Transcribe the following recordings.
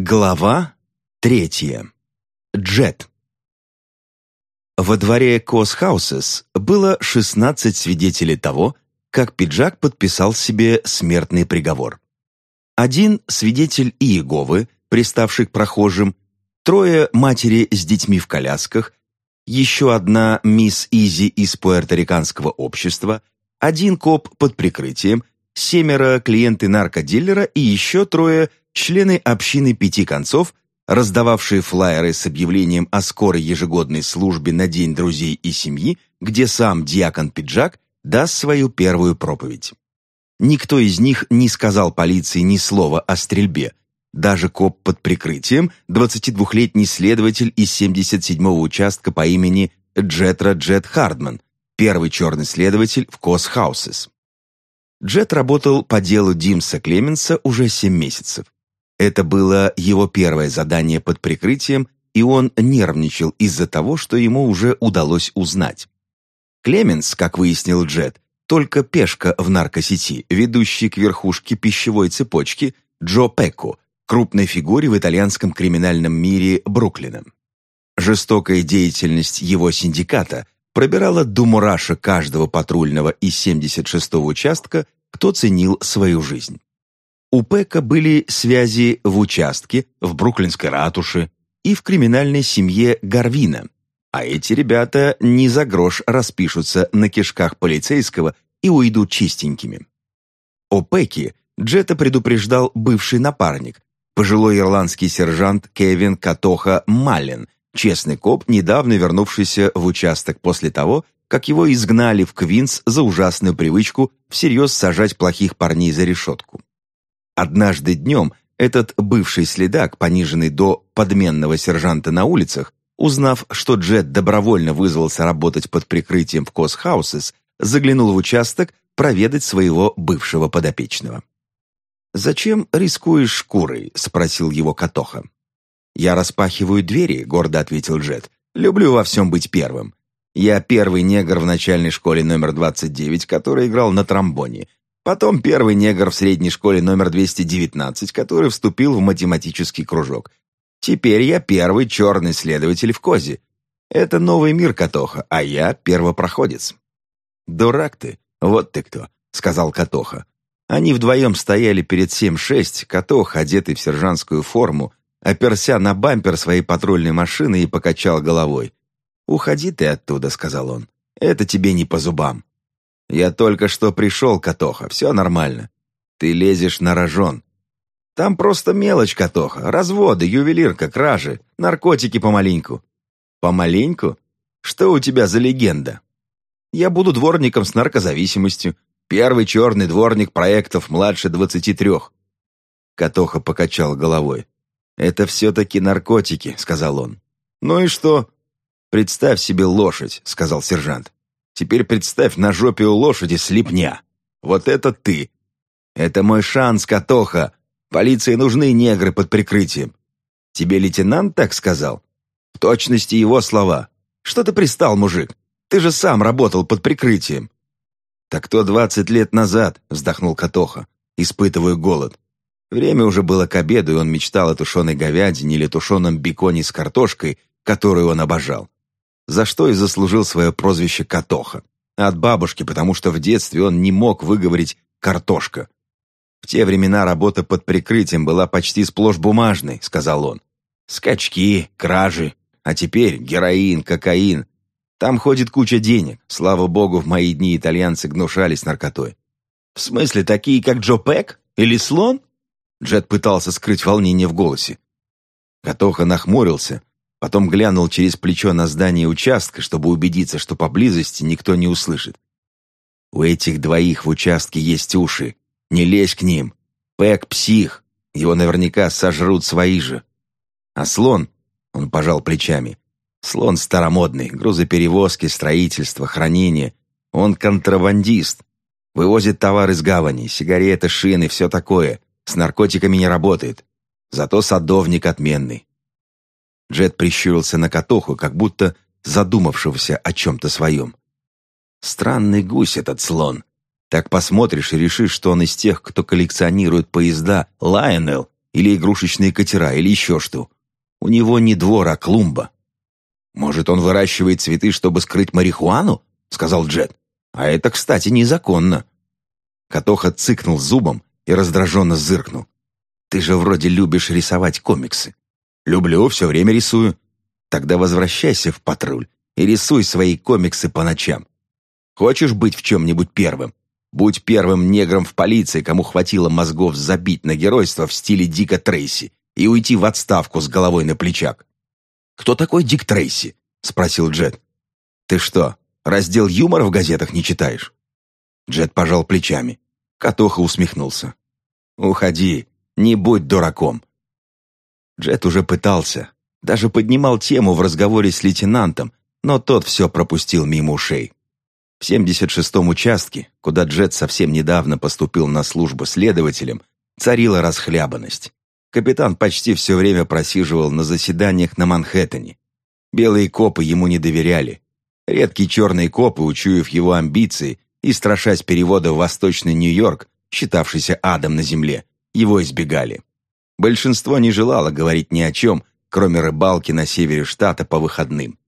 Глава третья. Джет. Во дворе Косхаусес было 16 свидетелей того, как пиджак подписал себе смертный приговор. Один свидетель Иеговы, приставший к прохожим, трое матери с детьми в колясках, еще одна мисс Изи из пуэрториканского общества, один коп под прикрытием, семеро клиенты наркодилера и еще трое члены общины пяти концов, раздававшие флаеры с объявлением о скорой ежегодной службе на День друзей и семьи, где сам диакон Пиджак даст свою первую проповедь. Никто из них не сказал полиции ни слова о стрельбе. Даже коп под прикрытием, 22-летний следователь из 77-го участка по имени Джетра Джет Хардман, первый черный следователь в Косхаусес. Джет работал по делу Димса Клеменса уже 7 месяцев. Это было его первое задание под прикрытием, и он нервничал из-за того, что ему уже удалось узнать. Клеменс, как выяснил Джет, только пешка в наркосети, ведущий к верхушке пищевой цепочки Джо Пекко, крупной фигуре в итальянском криминальном мире Бруклина. Жестокая деятельность его синдиката пробирала до мураша каждого патрульного из 76-го участка, кто ценил свою жизнь. У Пека были связи в участке, в Бруклинской ратуше и в криминальной семье Гарвина. А эти ребята не за грош распишутся на кишках полицейского и уйдут чистенькими. О Пеке Джета предупреждал бывший напарник, пожилой ирландский сержант Кевин Катоха Маллен, честный коп, недавно вернувшийся в участок после того, как его изгнали в Квинс за ужасную привычку всерьез сажать плохих парней за решетку. Однажды днем этот бывший следак, пониженный до подменного сержанта на улицах, узнав, что Джет добровольно вызвался работать под прикрытием в Косхаусес, заглянул в участок проведать своего бывшего подопечного. «Зачем рискуешь шкурой?» — спросил его Катоха. «Я распахиваю двери», — гордо ответил Джет. «Люблю во всем быть первым. Я первый негр в начальной школе номер 29, который играл на тромбоне. Потом первый негр в средней школе номер 219, который вступил в математический кружок. Теперь я первый черный следователь в Козе. Это новый мир, Катоха, а я первопроходец». «Дурак ты, вот ты кто», — сказал Катоха. Они вдвоем стояли перед 7-6, Катоха, одетый в сержантскую форму, оперся на бампер своей патрульной машины и покачал головой. «Уходи ты оттуда», — сказал он. «Это тебе не по зубам». «Я только что пришел, Катоха, все нормально. Ты лезешь на рожон. Там просто мелочь, Катоха, разводы, ювелирка, кражи, наркотики помаленьку». «Помаленьку? Что у тебя за легенда?» «Я буду дворником с наркозависимостью. Первый черный дворник проектов младше двадцати трех». Катоха покачал головой. «Это все-таки наркотики», — сказал он. «Ну и что?» «Представь себе лошадь», — сказал сержант. Теперь представь на жопе у лошади слепня. Вот это ты. Это мой шанс, Катоха. Полиции нужны негры под прикрытием. Тебе лейтенант так сказал? В точности его слова. Что ты пристал, мужик? Ты же сам работал под прикрытием. Так то двадцать лет назад, вздохнул Катоха, испытывая голод. Время уже было к обеду, и он мечтал о тушеной говядине или тушеном беконе с картошкой, которую он обожал за что и заслужил свое прозвище Катоха. От бабушки, потому что в детстве он не мог выговорить «картошка». «В те времена работа под прикрытием была почти сплошь бумажной», — сказал он. «Скачки, кражи, а теперь героин, кокаин. Там ходит куча денег. Слава богу, в мои дни итальянцы гнушались наркотой». «В смысле, такие, как Джо Пэк? Или слон?» Джет пытался скрыть волнение в голосе. Катоха нахмурился, Потом глянул через плечо на здание участка, чтобы убедиться, что поблизости никто не услышит. «У этих двоих в участке есть уши. Не лезь к ним. Пэк — псих. Его наверняка сожрут свои же. А слон...» — он пожал плечами. «Слон старомодный. Грузоперевозки, строительство, хранение. Он контрабандист. Вывозит товар из гавани, сигареты, шины, все такое. С наркотиками не работает. Зато садовник отменный. Джет прищурился на Катоху, как будто задумавшегося о чем-то своем. «Странный гусь этот слон. Так посмотришь и решишь, что он из тех, кто коллекционирует поезда Лайонелл или игрушечные катера, или еще что. У него не двор, а клумба. «Может, он выращивает цветы, чтобы скрыть марихуану?» — сказал Джет. «А это, кстати, незаконно». Катоха цыкнул зубом и раздраженно зыркнул. «Ты же вроде любишь рисовать комиксы». «Люблю, все время рисую». «Тогда возвращайся в патруль и рисуй свои комиксы по ночам. Хочешь быть в чем-нибудь первым? Будь первым негром в полиции, кому хватило мозгов забить на геройство в стиле Дика Трейси и уйти в отставку с головой на плечах. «Кто такой Дик Трейси?» — спросил Джет. «Ты что, раздел юмора в газетах не читаешь?» Джет пожал плечами. Катоха усмехнулся. «Уходи, не будь дураком». Джет уже пытался, даже поднимал тему в разговоре с лейтенантом, но тот все пропустил мимо ушей. В 76-м участке, куда Джет совсем недавно поступил на службу следователем, царила расхлябанность. Капитан почти все время просиживал на заседаниях на Манхэттене. Белые копы ему не доверяли. Редкие черные копы, учуяв его амбиции и страшась перевода в Восточный Нью-Йорк, считавшийся адом на земле, его избегали. Большинство не желало говорить ни о чем, кроме рыбалки на севере штата по выходным.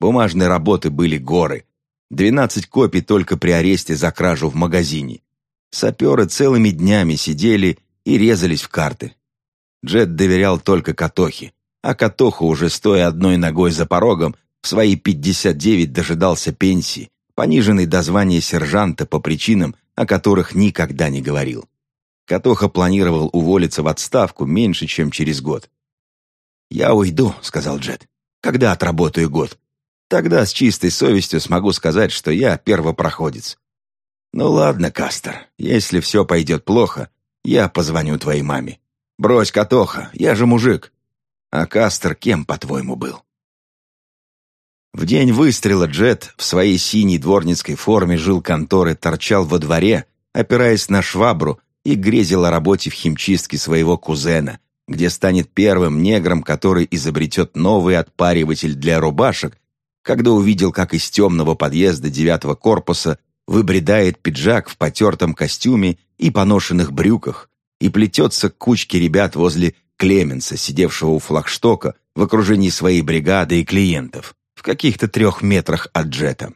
Бумажной работы были горы. Двенадцать копий только при аресте за кражу в магазине. Саперы целыми днями сидели и резались в карты. Джет доверял только Катохе, а Катоха, уже стоя одной ногой за порогом, в свои 59 дожидался пенсии, пониженной до звания сержанта по причинам, о которых никогда не говорил. Катоха планировал уволиться в отставку меньше, чем через год. «Я уйду», — сказал Джет, — «когда отработаю год. Тогда с чистой совестью смогу сказать, что я первопроходец». «Ну ладно, Кастер, если все пойдет плохо, я позвоню твоей маме. «Брось, Катоха, я же мужик». А Кастер кем, по-твоему, был? В день выстрела Джет в своей синей дворницкой форме жил конторы, торчал во дворе, опираясь на швабру и грезил о работе в химчистке своего кузена, где станет первым негром, который изобретет новый отпариватель для рубашек, когда увидел, как из темного подъезда девятого корпуса выбредает пиджак в потертом костюме и поношенных брюках, и плетется к кучке ребят возле Клеменса, сидевшего у флагштока в окружении своей бригады и клиентов, в каких-то трех метрах от Джета.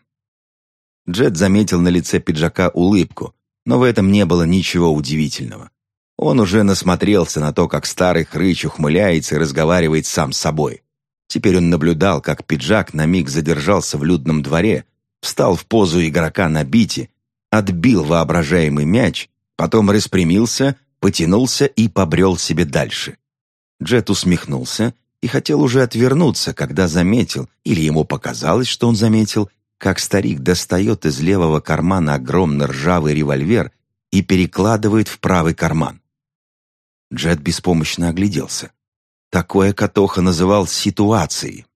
Джет заметил на лице пиджака улыбку, но в этом не было ничего удивительного. Он уже насмотрелся на то, как старый хрыч ухмыляется и разговаривает сам с собой. Теперь он наблюдал, как пиджак на миг задержался в людном дворе, встал в позу игрока на бите, отбил воображаемый мяч, потом распрямился потянулся и побрел себе дальше. Джет усмехнулся и хотел уже отвернуться, когда заметил, или ему показалось, что он заметил, как старик достает из левого кармана огромный ржавый револьвер и перекладывает в правый карман. Джет беспомощно огляделся. Такое Катоха называл ситуацией.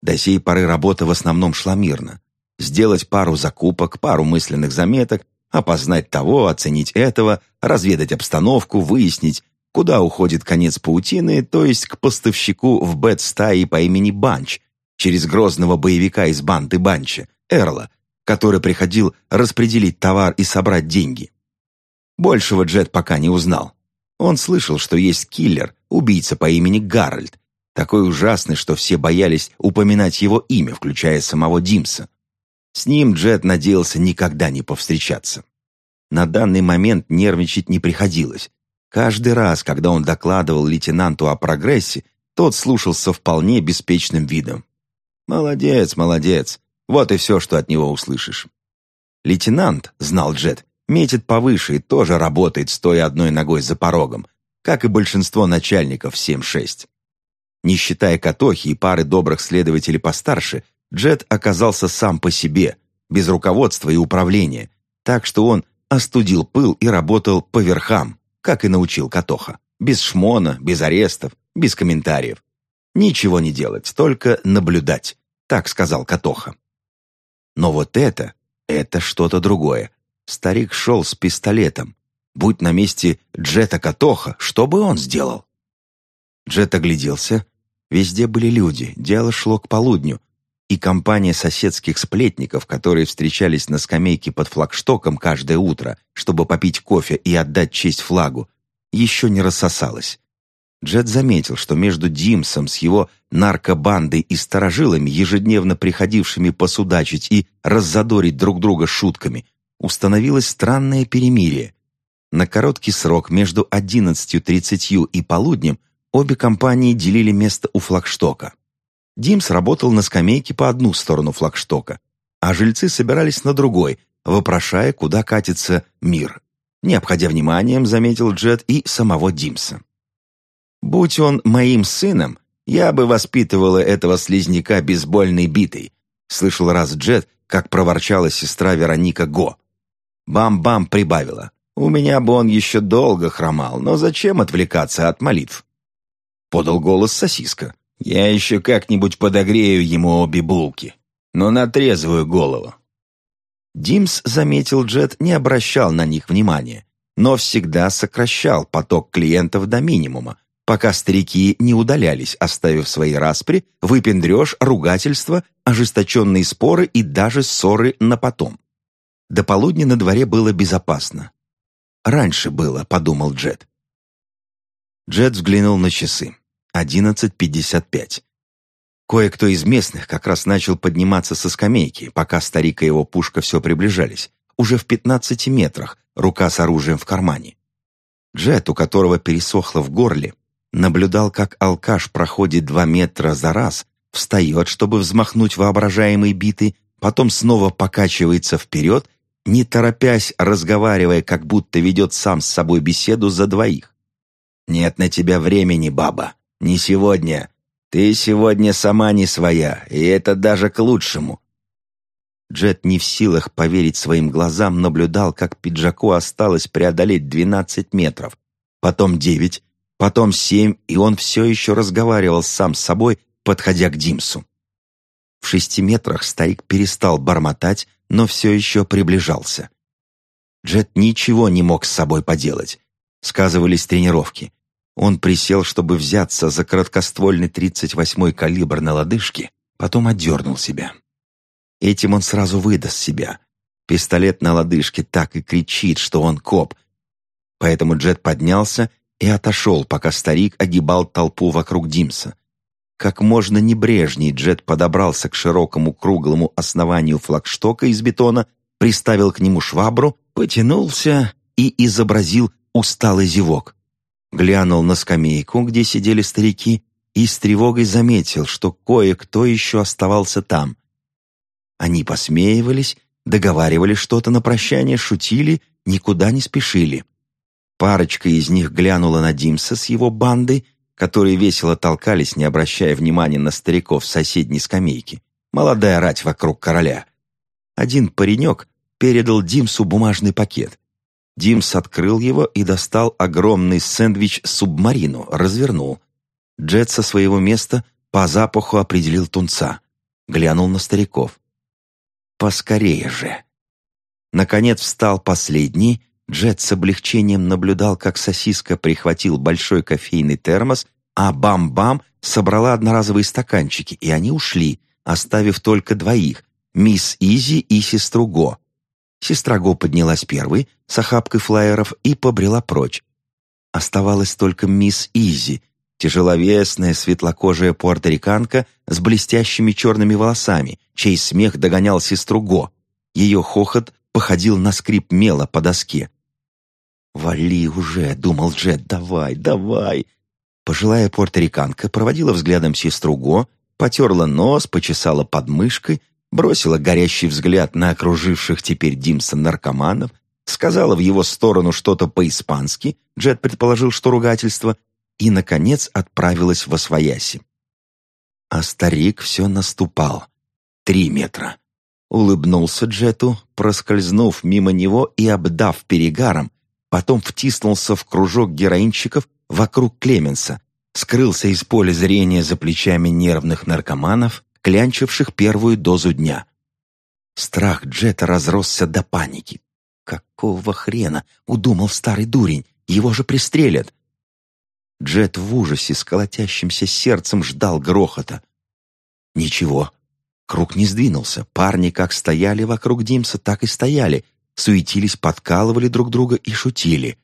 До сей поры работа в основном шла мирно. Сделать пару закупок, пару мысленных заметок опознать того, оценить этого, разведать обстановку, выяснить, куда уходит конец паутины, то есть к поставщику в бет-стаи по имени Банч, через грозного боевика из банды Банча, Эрла, который приходил распределить товар и собрать деньги. Большего Джет пока не узнал. Он слышал, что есть киллер, убийца по имени Гарольд, такой ужасный, что все боялись упоминать его имя, включая самого Димса. С ним Джет надеялся никогда не повстречаться. На данный момент нервничать не приходилось. Каждый раз, когда он докладывал лейтенанту о прогрессе, тот слушался вполне беспечным видом. «Молодец, молодец. Вот и все, что от него услышишь». Лейтенант, знал Джет, метит повыше и тоже работает, стоя одной ногой за порогом, как и большинство начальников 7-6. Не считая Катохи и пары добрых следователей постарше, Джет оказался сам по себе, без руководства и управления, так что он остудил пыл и работал по верхам, как и научил Катоха. Без шмона, без арестов, без комментариев. Ничего не делать, только наблюдать, так сказал Катоха. Но вот это, это что-то другое. Старик шел с пистолетом. Будь на месте Джета Катоха, что бы он сделал? Джет огляделся. Везде были люди, дело шло к полудню, и компания соседских сплетников, которые встречались на скамейке под флагштоком каждое утро, чтобы попить кофе и отдать честь флагу, еще не рассосалась. Джет заметил, что между Димсом с его наркобандой и сторожилами, ежедневно приходившими посудачить и раззадорить друг друга шутками, установилось странное перемирие. На короткий срок между 11.30 и полуднем обе компании делили место у флагштока. Димс работал на скамейке по одну сторону флагштока, а жильцы собирались на другой, вопрошая, куда катится мир. Не обходя вниманием, заметил Джет и самого Димса. «Будь он моим сыном, я бы воспитывала этого слизняка бейсбольной битой», слышал раз Джет, как проворчала сестра Вероника Го. Бам-бам прибавила. «У меня бы он еще долго хромал, но зачем отвлекаться от молитв?» Подал голос сосиска. «Я еще как-нибудь подогрею ему обе булки, но на трезвую голову». Димс, заметил Джет, не обращал на них внимания, но всегда сокращал поток клиентов до минимума, пока старики не удалялись, оставив свои распри, выпендреж, ругательства, ожесточенные споры и даже ссоры на потом. До полудня на дворе было безопасно. «Раньше было», — подумал Джет. Джет взглянул на часы. Одиннадцать пятьдесят пять. Кое-кто из местных как раз начал подниматься со скамейки, пока старик и его пушка все приближались, уже в пятнадцати метрах, рука с оружием в кармане. Джет, у которого пересохло в горле, наблюдал, как алкаш проходит два метра за раз, встает, чтобы взмахнуть воображаемой биты, потом снова покачивается вперед, не торопясь, разговаривая, как будто ведет сам с собой беседу за двоих. «Нет на тебя времени, баба. Не сегодня. Ты сегодня сама не своя, и это даже к лучшему». Джет не в силах поверить своим глазам, наблюдал, как пиджаку осталось преодолеть двенадцать метров, потом девять, потом семь, и он все еще разговаривал сам с собой, подходя к Димсу. В шести метрах старик перестал бормотать, но все еще приближался. Джет ничего не мог с собой поделать. Сказывались тренировки. Он присел, чтобы взяться за короткоствольный 38-й калибр на лодыжке, потом отдернул себя. Этим он сразу выдаст себя. Пистолет на лодыжке так и кричит, что он коп. Поэтому Джет поднялся и отошел, пока старик огибал толпу вокруг Димса. Как можно небрежней Джет подобрался к широкому круглому основанию флагштока из бетона, приставил к нему швабру, потянулся и изобразил усталый зевок. Глянул на скамейку, где сидели старики, и с тревогой заметил, что кое-кто еще оставался там. Они посмеивались, договаривали что-то на прощание, шутили, никуда не спешили. Парочка из них глянула на Димса с его бандой, которые весело толкались, не обращая внимания на стариков с соседней скамейки. Молодая рать вокруг короля. Один паренек передал Димсу бумажный пакет. Димс открыл его и достал огромный сэндвич-субмарину, развернул. Джет со своего места по запаху определил тунца. Глянул на стариков. «Поскорее же!» Наконец встал последний, Джет с облегчением наблюдал, как сосиска прихватил большой кофейный термос, а Бам-Бам собрала одноразовые стаканчики, и они ушли, оставив только двоих — мисс Изи и сестру Го. Сестра Го поднялась первой, с охапкой флаеров, и побрела прочь. Оставалась только мисс Изи, тяжеловесная светлокожая пуэрториканка с блестящими черными волосами, чей смех догонял сестру Го. Ее хохот походил на скрип мела по доске. «Вали уже!» — думал Джет. «Давай, давай!» Пожилая порториканка проводила взглядом сестру Го, потерла нос, почесала подмышкой, бросила горящий взгляд на окруживших теперь Димса наркоманов, сказала в его сторону что-то по-испански, Джет предположил, что ругательство, и, наконец, отправилась во свояси. А старик все наступал. Три метра. Улыбнулся Джету, проскользнув мимо него и обдав перегаром, потом втиснулся в кружок героинщиков вокруг Клеменса, скрылся из поля зрения за плечами нервных наркоманов, клянчивших первую дозу дня. Страх Джета разросся до паники. «Какого хрена?» — удумал старый дурень. «Его же пристрелят!» Джет в ужасе с колотящимся сердцем ждал грохота. Ничего. Круг не сдвинулся. Парни как стояли вокруг Димса, так и стояли, суетились, подкалывали друг друга и шутили.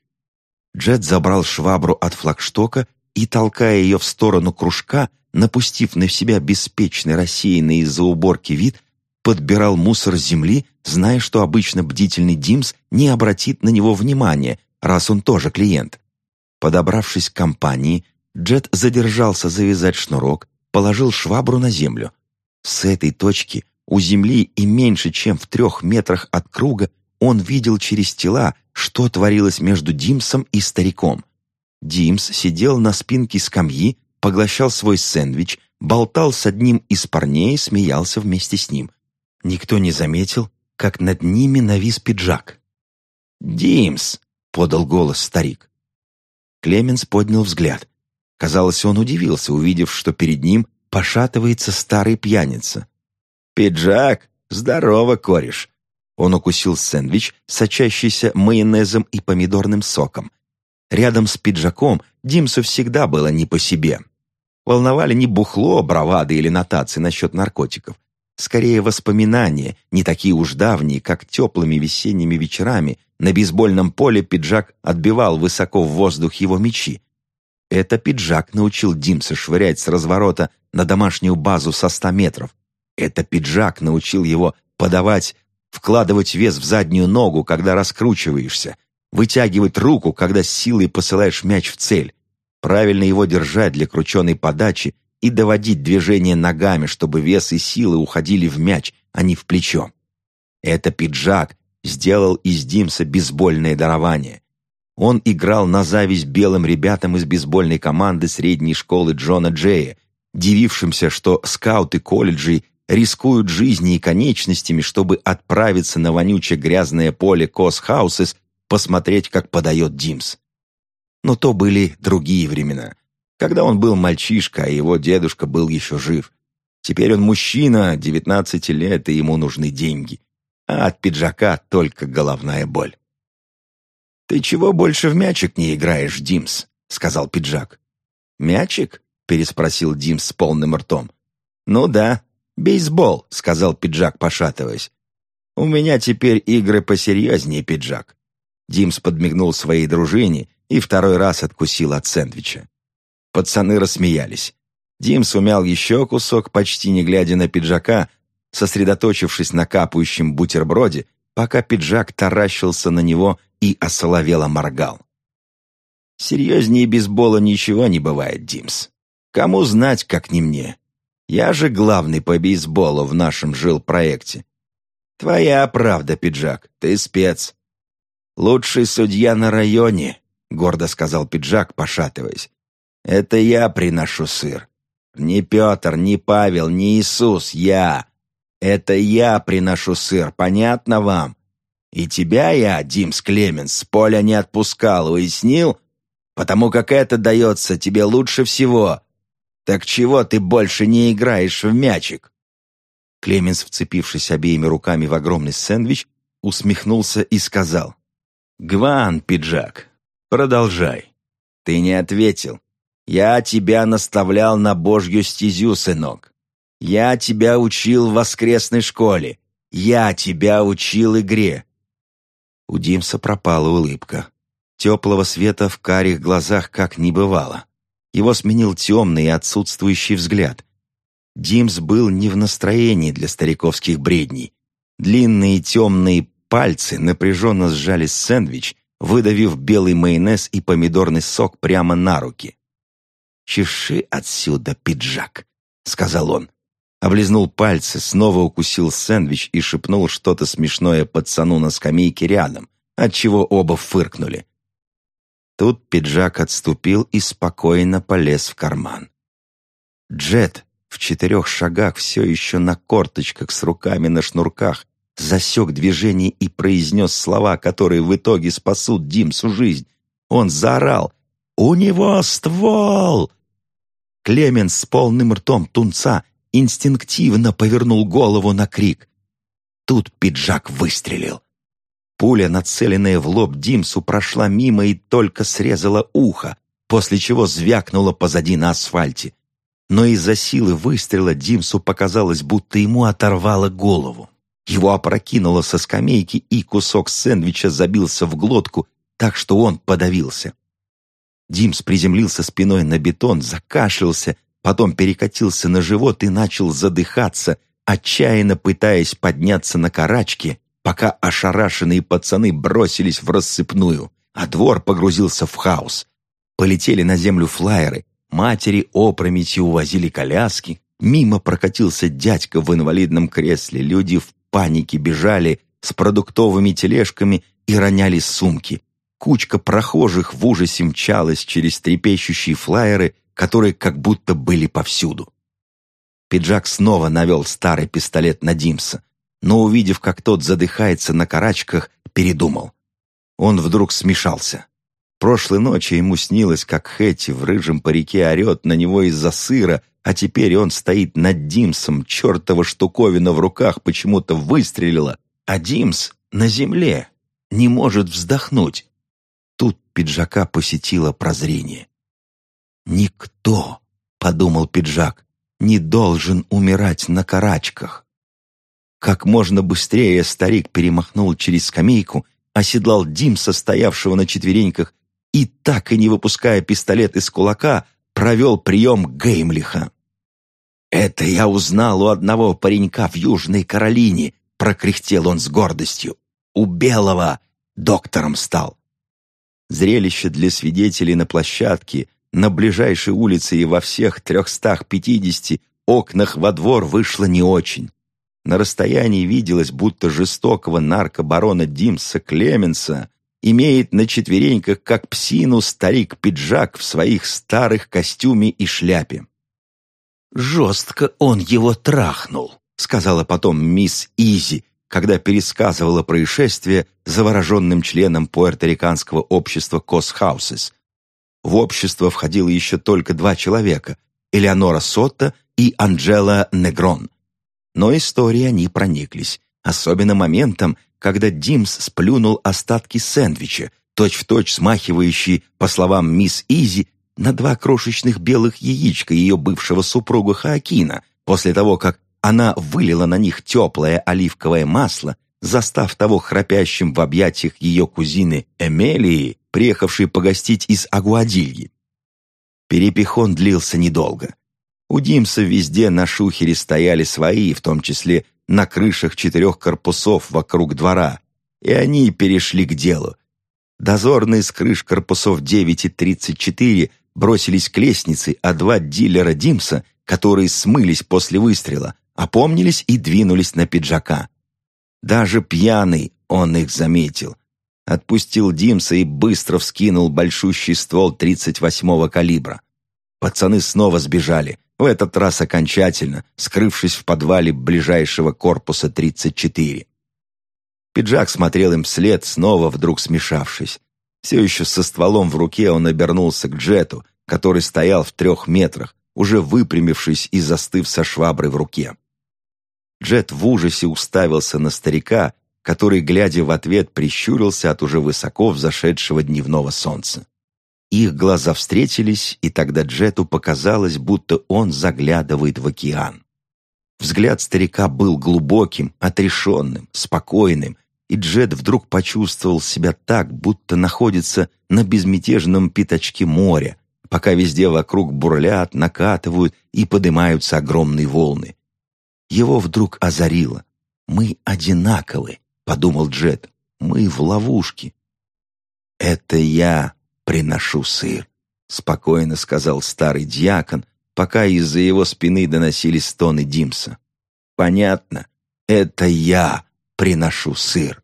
Джет забрал швабру от флагштока и, толкая ее в сторону кружка, напустив на себя беспечный, рассеянный из-за уборки вид, подбирал мусор с земли, зная, что обычно бдительный Димс не обратит на него внимания, раз он тоже клиент. Подобравшись к компании, Джет задержался завязать шнурок, положил швабру на землю. С этой точки, у земли и меньше, чем в трех метрах от круга, он видел через тела, что творилось между Димсом и стариком. Димс сидел на спинке скамьи, поглощал свой сэндвич, болтал с одним из парней и смеялся вместе с ним. Никто не заметил, как над ними навис пиджак. «Димс!» — подал голос старик. Клеменс поднял взгляд. Казалось, он удивился, увидев, что перед ним пошатывается старый пьяница. «Пиджак? Здорово, кореш!» Он укусил сэндвич, сочащийся майонезом и помидорным соком. Рядом с пиджаком Димсу всегда было не по себе. Волновали не бухло, бравады или нотации насчет наркотиков. Скорее, воспоминания, не такие уж давние, как теплыми весенними вечерами, на бейсбольном поле пиджак отбивал высоко в воздух его мечи. Это пиджак научил Димса швырять с разворота на домашнюю базу со ста метров. Это пиджак научил его подавать, вкладывать вес в заднюю ногу, когда раскручиваешься, вытягивать руку, когда с силой посылаешь мяч в цель, правильно его держать для крученой подачи и доводить движение ногами, чтобы вес и силы уходили в мяч, а не в плечо. Это пиджак сделал из Димса бейсбольное дарование. Он играл на зависть белым ребятам из бейсбольной команды средней школы Джона Джея, дивившимся, что скауты колледжей рискуют жизнью и конечностями, чтобы отправиться на вонючее грязное поле Кос-Хаусес посмотреть, как подает Димс. Но то были другие времена, когда он был мальчишка, а его дедушка был еще жив. Теперь он мужчина, 19 лет, и ему нужны деньги. А от пиджака только головная боль. «Ты чего больше в мячик не играешь, Димс?» — сказал пиджак. «Мячик?» — переспросил Димс с полным ртом. «Ну да, бейсбол», — сказал пиджак, пошатываясь. «У меня теперь игры посерьезнее, пиджак. Димс подмигнул своей дружине и второй раз откусил от сэндвича. Пацаны рассмеялись. Димс умял еще кусок, почти не глядя на пиджака, сосредоточившись на капающем бутерброде, пока пиджак таращился на него и осоловело моргал. «Серьезнее бейсбола ничего не бывает, Димс. Кому знать, как не мне? Я же главный по бейсболу в нашем жил-проекте. Твоя правда, пиджак, ты спец. «Лучший судья на районе», — гордо сказал пиджак, пошатываясь. «Это я приношу сыр. Не Петр, не Павел, не Иисус, я. Это я приношу сыр, понятно вам? И тебя я, Димс Клеменс, с поля не отпускал, уяснил? Потому как это дается тебе лучше всего. Так чего ты больше не играешь в мячик?» Клеменс, вцепившись обеими руками в огромный сэндвич, усмехнулся и сказал. «Гван, пиджак, продолжай». «Ты не ответил. Я тебя наставлял на божью стезю, сынок. Я тебя учил в воскресной школе. Я тебя учил игре». У Димса пропала улыбка. Теплого света в карих глазах как не бывало. Его сменил темный и отсутствующий взгляд. Димс был не в настроении для стариковских бредней. Длинные темные Пальцы напряженно сжали сэндвич, выдавив белый майонез и помидорный сок прямо на руки. «Чеши отсюда, пиджак», — сказал он. Облизнул пальцы, снова укусил сэндвич и шепнул что-то смешное пацану на скамейке рядом, отчего оба фыркнули. Тут пиджак отступил и спокойно полез в карман. Джет в четырех шагах все еще на корточках с руками на шнурках засек движение и произнес слова, которые в итоге спасут Димсу жизнь. Он заорал «У него ствол!» Клеменс с полным ртом тунца инстинктивно повернул голову на крик. Тут пиджак выстрелил. Пуля, нацеленная в лоб Димсу, прошла мимо и только срезала ухо, после чего звякнула позади на асфальте. Но из-за силы выстрела Димсу показалось, будто ему оторвало голову. Его опрокинуло со скамейки, и кусок сэндвича забился в глотку, так что он подавился. Димс приземлился спиной на бетон, закашлялся, потом перекатился на живот и начал задыхаться, отчаянно пытаясь подняться на карачки, пока ошарашенные пацаны бросились в рассыпную, а двор погрузился в хаос. Полетели на землю флайеры, матери опрометью увозили коляски, мимо прокатился дядька в инвалидном кресле, люди в панике бежали с продуктовыми тележками и роняли сумки. Кучка прохожих в ужасе мчалась через трепещущие флайеры, которые как будто были повсюду. Пиджак снова навел старый пистолет на Димса, но, увидев, как тот задыхается на карачках, передумал. Он вдруг смешался. Прошлой ночью ему снилось, как Хэти в рыжем парике орет на него из-за сыра, а теперь он стоит над Димсом, чертова штуковина в руках почему-то выстрелила, а Димс на земле, не может вздохнуть. Тут пиджака посетило прозрение. «Никто», — подумал пиджак, — «не должен умирать на карачках». Как можно быстрее старик перемахнул через скамейку, оседлал Димса, стоявшего на четвереньках, и, так и не выпуская пистолет из кулака, провел прием Геймлиха. «Это я узнал у одного паренька в Южной Каролине», — прокряхтел он с гордостью. «У Белого доктором стал». Зрелище для свидетелей на площадке, на ближайшей улице и во всех 350 окнах во двор вышло не очень. На расстоянии виделось, будто жестокого наркобарона Димса Клеменса имеет на четвереньках, как псину, старик-пиджак в своих старых костюме и шляпе. «Жестко он его трахнул», — сказала потом мисс Изи, когда пересказывала происшествие завороженным членам пуэрториканского общества Косхаусес. В общество входило еще только два человека — Элеонора Сотта и Анджела Негрон. Но истории они прониклись, особенно моментом, когда Димс сплюнул остатки сэндвича, точь-в-точь смахивающие, по словам мисс Изи, на два крошечных белых яичка ее бывшего супруга Хаакина, после того, как она вылила на них теплое оливковое масло, застав того храпящим в объятиях ее кузины Эмелии, приехавшей погостить из Агуадильи. Перепихон длился недолго. У Димса везде на шухере стояли свои, в том числе на крышах четырех корпусов вокруг двора, и они перешли к делу. Дозорные с крыш корпусов 9 и 34 бросились к лестнице, а два дилера Димса, которые смылись после выстрела, опомнились и двинулись на пиджака. Даже пьяный он их заметил. Отпустил Димса и быстро вскинул большущий ствол 38-го калибра. Пацаны снова сбежали, в этот раз окончательно, скрывшись в подвале ближайшего корпуса 34. Пиджак смотрел им вслед, снова вдруг смешавшись. Все еще со стволом в руке он обернулся к Джету, который стоял в трех метрах, уже выпрямившись и застыв со шваброй в руке. Джет в ужасе уставился на старика, который, глядя в ответ, прищурился от уже высоко взошедшего дневного солнца. Их глаза встретились, и тогда Джету показалось, будто он заглядывает в океан. Взгляд старика был глубоким, отрешенным, спокойным, и Джет вдруг почувствовал себя так, будто находится на безмятежном пятачке моря, пока везде вокруг бурлят, накатывают и поднимаются огромные волны. Его вдруг озарило. «Мы одинаковы», — подумал Джет. «Мы в ловушке». «Это я приношу сыр», — спокойно сказал старый дьякон, пока из-за его спины доносились стоны Димса. «Понятно, это я приношу сыр».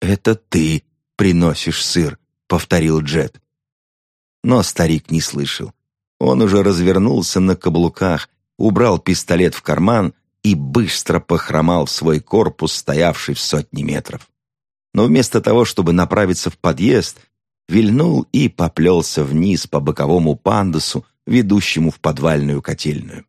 «Это ты приносишь сыр», — повторил Джет. Но старик не слышал. Он уже развернулся на каблуках, убрал пистолет в карман и быстро похромал в свой корпус, стоявший в сотни метров. Но вместо того, чтобы направиться в подъезд, вильнул и поплелся вниз по боковому пандусу, ведущему в подвальную котельную.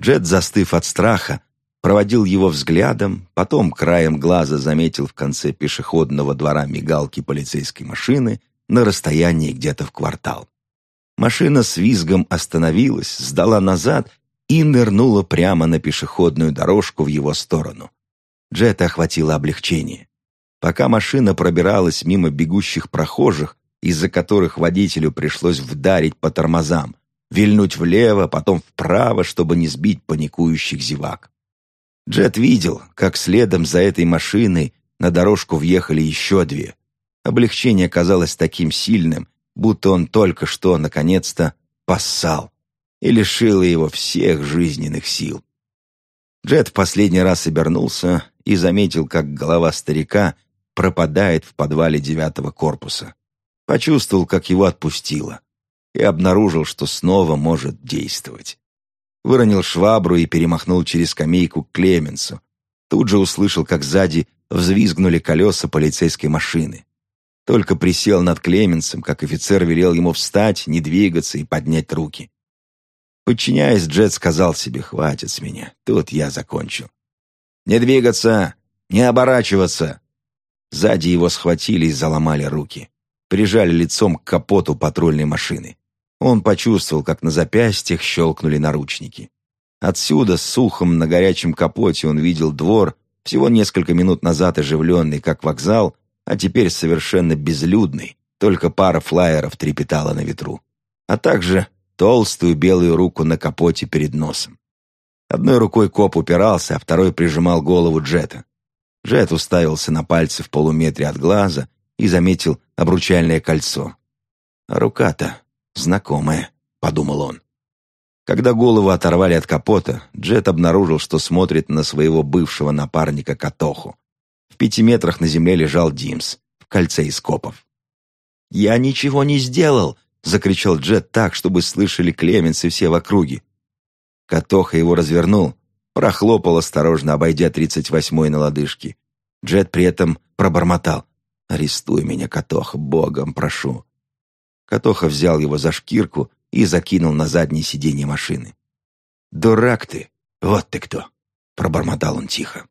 Джет, застыв от страха, проводил его взглядом, потом краем глаза заметил в конце пешеходного двора мигалки полицейской машины на расстоянии где-то в квартал. Машина с визгом остановилась, сдала назад и нырнула прямо на пешеходную дорожку в его сторону. Джета охватило облегчение. Пока машина пробиралась мимо бегущих прохожих, из-за которых водителю пришлось вдарить по тормозам, вильнуть влево, потом вправо, чтобы не сбить паникующих зевак. Джет видел, как следом за этой машиной на дорожку въехали еще две. Облегчение казалось таким сильным, будто он только что, наконец-то, поссал и лишило его всех жизненных сил. Джет в последний раз обернулся и заметил, как голова старика пропадает в подвале девятого корпуса. Почувствовал, как его отпустило, и обнаружил, что снова может действовать. Выронил швабру и перемахнул через скамейку к Клеменсу. Тут же услышал, как сзади взвизгнули колеса полицейской машины. Только присел над Клеменсом, как офицер велел ему встать, не двигаться и поднять руки. Подчиняясь, Джет сказал себе, хватит с меня, тут я закончу. «Не двигаться! Не оборачиваться!» Сзади его схватили и заломали руки. Прижали лицом к капоту патрульной машины. Он почувствовал, как на запястьях щелкнули наручники. Отсюда, с сухом на горячем капоте, он видел двор, всего несколько минут назад оживленный, как вокзал, а теперь совершенно безлюдный, только пара флайеров трепетала на ветру. А также толстую белую руку на капоте перед носом. Одной рукой коп упирался, а второй прижимал голову Джета. Джет уставился на пальцы в полуметре от глаза и заметил обручальное кольцо. «Рука-то знакомая», — подумал он. Когда голову оторвали от капота, Джет обнаружил, что смотрит на своего бывшего напарника Катоху. В пяти метрах на земле лежал Димс в кольце из копов. «Я ничего не сделал!» — закричал Джет так, чтобы слышали Клеменс и все в округе. Катоха его развернул, прохлопал осторожно, обойдя тридцать восьмой на лодыжке. Джет при этом пробормотал. «Арестуй меня, Катоха, богом прошу». Катоха взял его за шкирку и закинул на заднее сиденье машины. «Дурак ты! Вот ты кто!» — пробормотал он тихо.